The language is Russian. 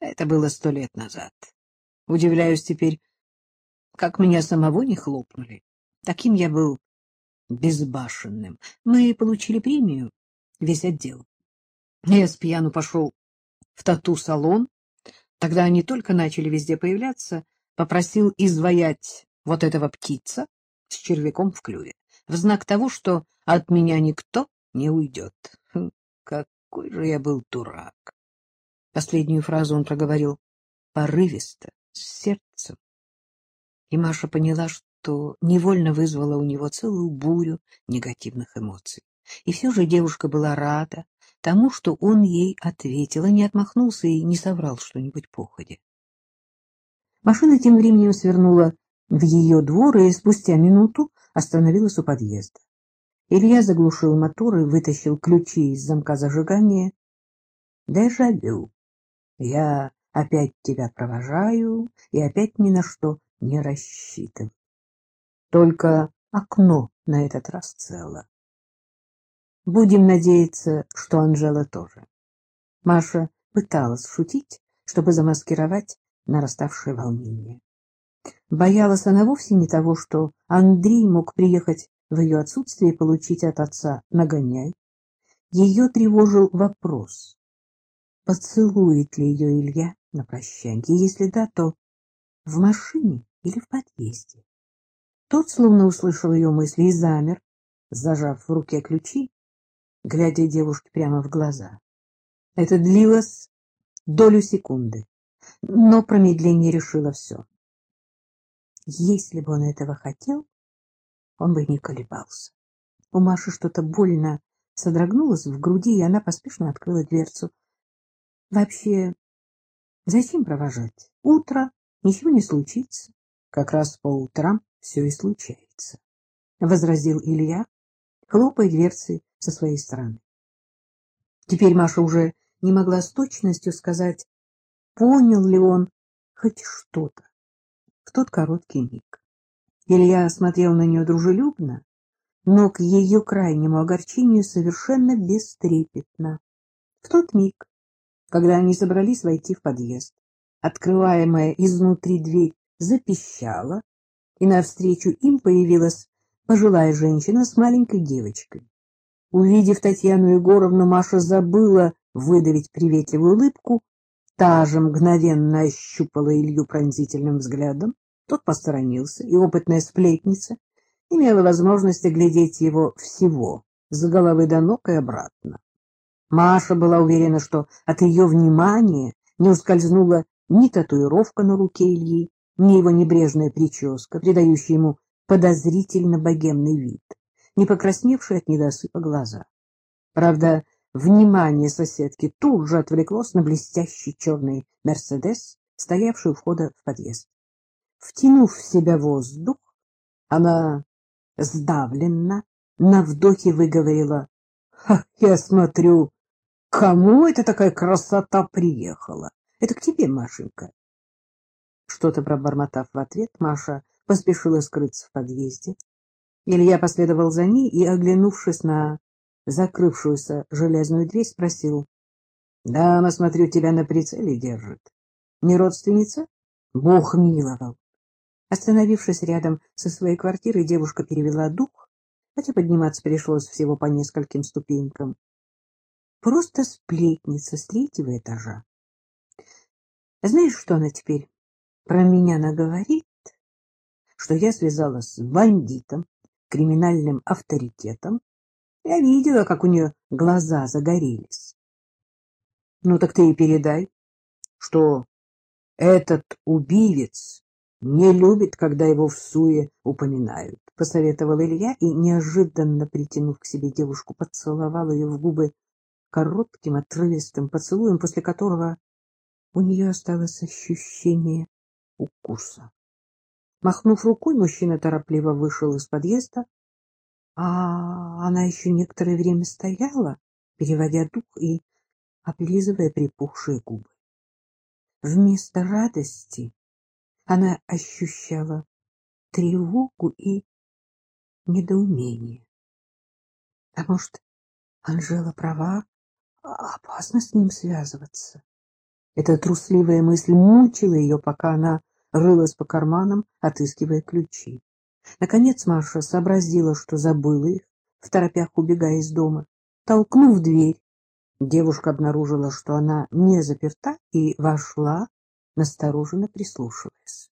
Это было сто лет назад. Удивляюсь теперь, как меня самого не хлопнули. Таким я был безбашенным. Мы получили премию, весь отдел. Я с пьяну пошел в тату-салон. Тогда они только начали везде появляться. Попросил изваять вот этого птица с червяком в клюве, в знак того, что от меня никто не уйдет. Хм, какой же я был дурак! Последнюю фразу он проговорил порывисто, с сердцем. И Маша поняла, что невольно вызвала у него целую бурю негативных эмоций. И все же девушка была рада тому, что он ей ответил, а не отмахнулся и не соврал что-нибудь походе. Машина тем временем свернула в ее двор и спустя минуту остановилась у подъезда. Илья заглушил мотор и вытащил ключи из замка зажигания. Дежавю. Я опять тебя провожаю и опять ни на что не рассчитываю. Только окно на этот раз цело. Будем надеяться, что Анжела тоже. Маша пыталась шутить, чтобы замаскировать нараставшее волнение. Боялась она вовсе не того, что Андрей мог приехать в ее отсутствие и получить от отца нагоняй. Ее тревожил вопрос, поцелует ли ее Илья на прощанье. Если да, то в машине или в подъезде. Тот словно услышал ее мысли и замер, зажав в руке ключи, глядя девушке прямо в глаза. Это длилось долю секунды, но промедление решило все. Если бы он этого хотел, он бы не колебался. У Маши что-то больно содрогнулось в груди, и она поспешно открыла дверцу. Вообще, зачем провожать? Утро, ничего не случится. Как раз по утрам все и случается, — возразил Илья, хлопая дверцей со своей стороны. Теперь Маша уже не могла с точностью сказать, понял ли он хоть что-то в тот короткий миг. Илья смотрел на нее дружелюбно, но к ее крайнему огорчению совершенно бестрепетно. В тот миг, когда они собрались войти в подъезд, открываемая изнутри дверь запищала, и навстречу им появилась пожилая женщина с маленькой девочкой. Увидев Татьяну Егоровну, Маша забыла выдавить приветливую улыбку, та же мгновенно ощупала Илью пронзительным взглядом, тот посторонился, и опытная сплетница имела возможность оглядеть его всего, с головы до ног и обратно. Маша была уверена, что от ее внимания не ускользнула ни татуировка на руке Ильи, ни его небрежная прическа, придающая ему подозрительно богемный вид, не покрасневшие от недосыпа глаза. Правда, внимание соседки тут же отвлеклось на блестящий черный «Мерседес», стоявший у входа в подъезд. Втянув в себя воздух, она сдавленно на вдохе выговорила. — Я смотрю, кому это такая красота приехала? Это к тебе, Машенька. Что-то пробормотав в ответ, Маша поспешила скрыться в подъезде. Илья последовал за ней и, оглянувшись на закрывшуюся железную дверь, спросил. — Дама, смотрю, тебя на прицеле держит. Не родственница? Бог миловал. Остановившись рядом со своей квартирой, девушка перевела дух, хотя подниматься пришлось всего по нескольким ступенькам. Просто сплетница с третьего этажа. Знаешь, что она теперь про меня наговорит? Что я связалась с бандитом, криминальным авторитетом. Я видела, как у нее глаза загорелись. Ну так ты и передай, что этот убивец не любит, когда его в суе упоминают, — посоветовал Илья и, неожиданно притянув к себе девушку, поцеловал ее в губы коротким, отрывистым поцелуем, после которого у нее осталось ощущение укуса. Махнув рукой, мужчина торопливо вышел из подъезда, а она еще некоторое время стояла, переводя дух и облизывая припухшие губы. Вместо радости она ощущала тревогу и недоумение. А может, Анжела права, опасно с ним связываться. Эта трусливая мысль мучила ее, пока она рылась по карманам, отыскивая ключи. Наконец Маша сообразила, что забыла их, в торопях убегая из дома. Толкнув дверь, девушка обнаружила, что она не заперта, и вошла, настороженно прислушиваясь.